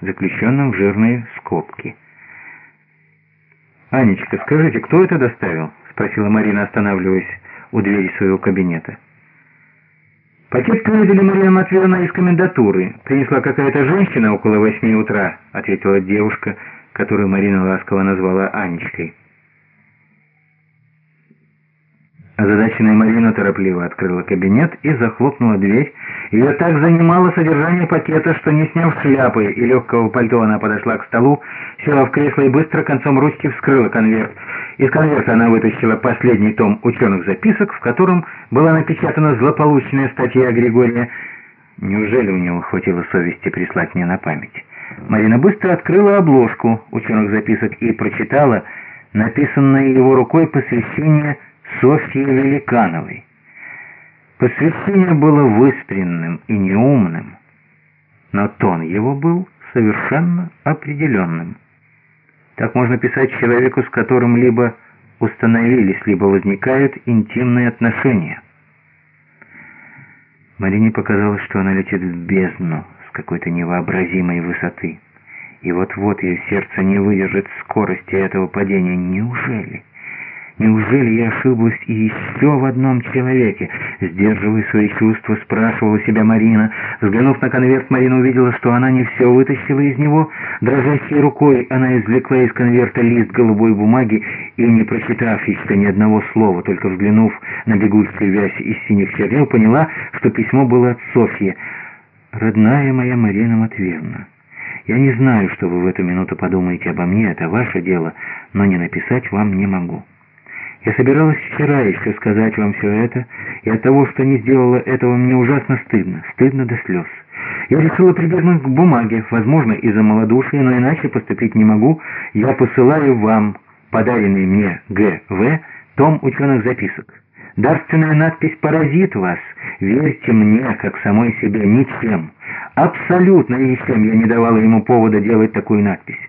заключенным в жирные скобки. «Анечка, скажите, кто это доставил?» — спросила Марина, останавливаясь у двери своего кабинета. «Пакет передали Мария Матвеевна из комендатуры. Принесла какая-то женщина около восьми утра», — ответила девушка, которую Марина ласково назвала Анечкой. Озадаченная Марина торопливо открыла кабинет и захлопнула дверь. Ее так занимало содержание пакета, что, не сняв шляпы и легкого пальто, она подошла к столу, села в кресло и быстро концом ручки вскрыла конверт. Из конверта она вытащила последний том ученых записок, в котором была напечатана злополучная статья Григория. Неужели у него хватило совести прислать мне на память? Марина быстро открыла обложку ученых записок и прочитала написанное его рукой посвящение Софьи Великановой. Посвящение было выспренным и неумным, но тон его был совершенно определенным. Так можно писать человеку, с которым либо установились, либо возникают интимные отношения. Марине показалось, что она летит в бездну с какой-то невообразимой высоты. И вот-вот ее сердце не выдержит скорости этого падения. Неужели? Неужели я ошиблась и еще в одном человеке? Сдерживая свои чувства, спрашивала себя Марина. Взглянув на конверт, Марина увидела, что она не все вытащила из него. Дрожащей рукой она извлекла из конверта лист голубой бумаги и, не прочитав еще ни одного слова, только взглянув на бегущую вязь из синих чернил, поняла, что письмо было от Софьи. «Родная моя Марина Матвеевна». Я не знаю, что вы в эту минуту подумаете обо мне, это ваше дело, но не написать вам не могу. Я собиралась вчера еще сказать вам все это, и от того, что не сделала этого, мне ужасно стыдно, стыдно до слез. Я решила прибегнуть к бумаге, возможно, из-за малодушия, но иначе поступить не могу. Я посылаю вам подаренный мне Г.В. том ученых записок. Дарственная надпись поразит вас. Верьте мне, как самой себе, ничем. Абсолютно ничем я не давала ему повода делать такую надпись.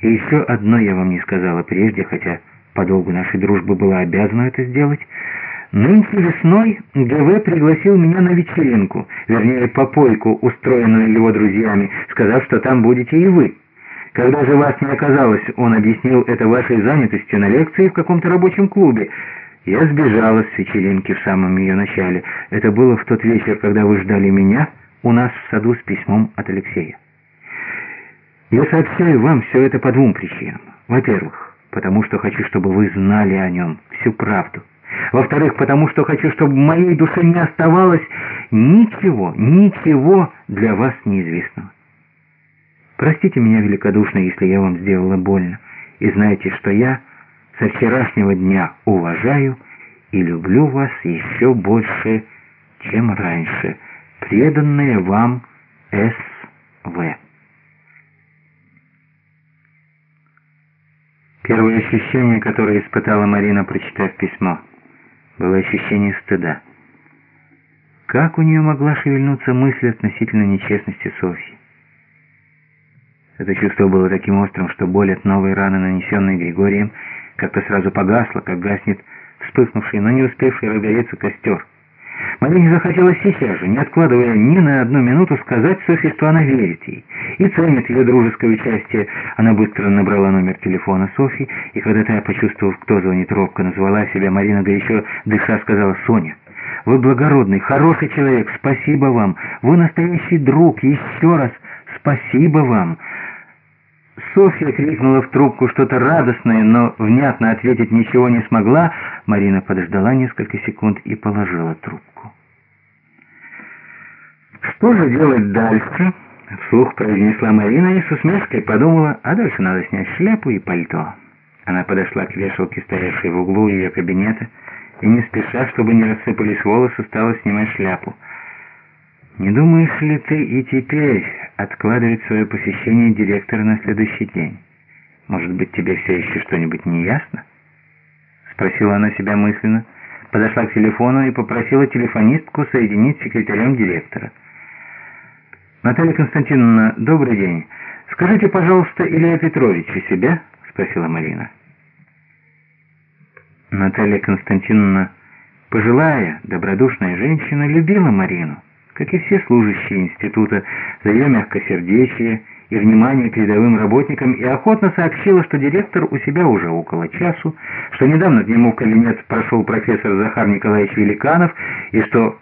И еще одно я вам не сказала прежде, хотя по долгу нашей дружбы была обязана это сделать. Нынче весной ГВ пригласил меня на вечеринку, вернее, попойку, устроенную его друзьями, сказав, что там будете и вы. Когда же вас не оказалось, он объяснил это вашей занятостью на лекции в каком-то рабочем клубе. Я сбежала с вечеринки в самом ее начале. Это было в тот вечер, когда вы ждали меня у нас в саду с письмом от Алексея. Я сообщаю вам все это по двум причинам. Во-первых, потому что хочу, чтобы вы знали о нем всю правду. Во-вторых, потому что хочу, чтобы в моей душе не оставалось ничего, ничего для вас неизвестного. Простите меня великодушно, если я вам сделала больно, и знайте, что я со вчерашнего дня уважаю и люблю вас еще больше, чем раньше, преданные вам С.В. Первое ощущение, которое испытала Марина, прочитав письмо, было ощущение стыда. Как у нее могла шевельнуться мысль относительно нечестности Софьи? Это чувство было таким острым, что боль от новой раны, нанесенной Григорием, как-то сразу погасла, как гаснет вспыхнувший, но не успевший разгореться костер. Марине захотелось сейчас же, не откладывая ни на одну минуту, сказать Софье, что она верит ей и ценит ее дружеское участие. Она быстро набрала номер телефона Софьи, и когда та, почувствовав, кто звонит, робко назвала себя, Марина горячо дыша сказала «Соня». «Вы благородный, хороший человек, спасибо вам. Вы настоящий друг, еще раз спасибо вам». Софья крикнула в трубку что-то радостное, но внятно ответить ничего не смогла. Марина подождала несколько секунд и положила трубку. «Что же делать дальше?» — вслух произнесла Марина и с усмешкой подумала, а дальше надо снять шляпу и пальто. Она подошла к вешалке, стоявшей в углу ее кабинета, и не спеша, чтобы не рассыпались волосы, стала снимать шляпу. «Не думаешь ли ты и теперь откладывать свое посещение директора на следующий день? Может быть, тебе все еще что-нибудь не ясно?» Спросила она себя мысленно, подошла к телефону и попросила телефонистку соединить с секретарем директора. «Наталья Константиновна, добрый день. Скажите, пожалуйста, Илья Петрович у себя?» — спросила Марина. Наталья Константиновна, пожилая, добродушная женщина, любила Марину как и все служащие института, за ее мягкосердечие и внимание передовым работникам и охотно сообщила, что директор у себя уже около часу, что недавно к нему в кабинет прошел профессор Захар Николаевич Великанов и что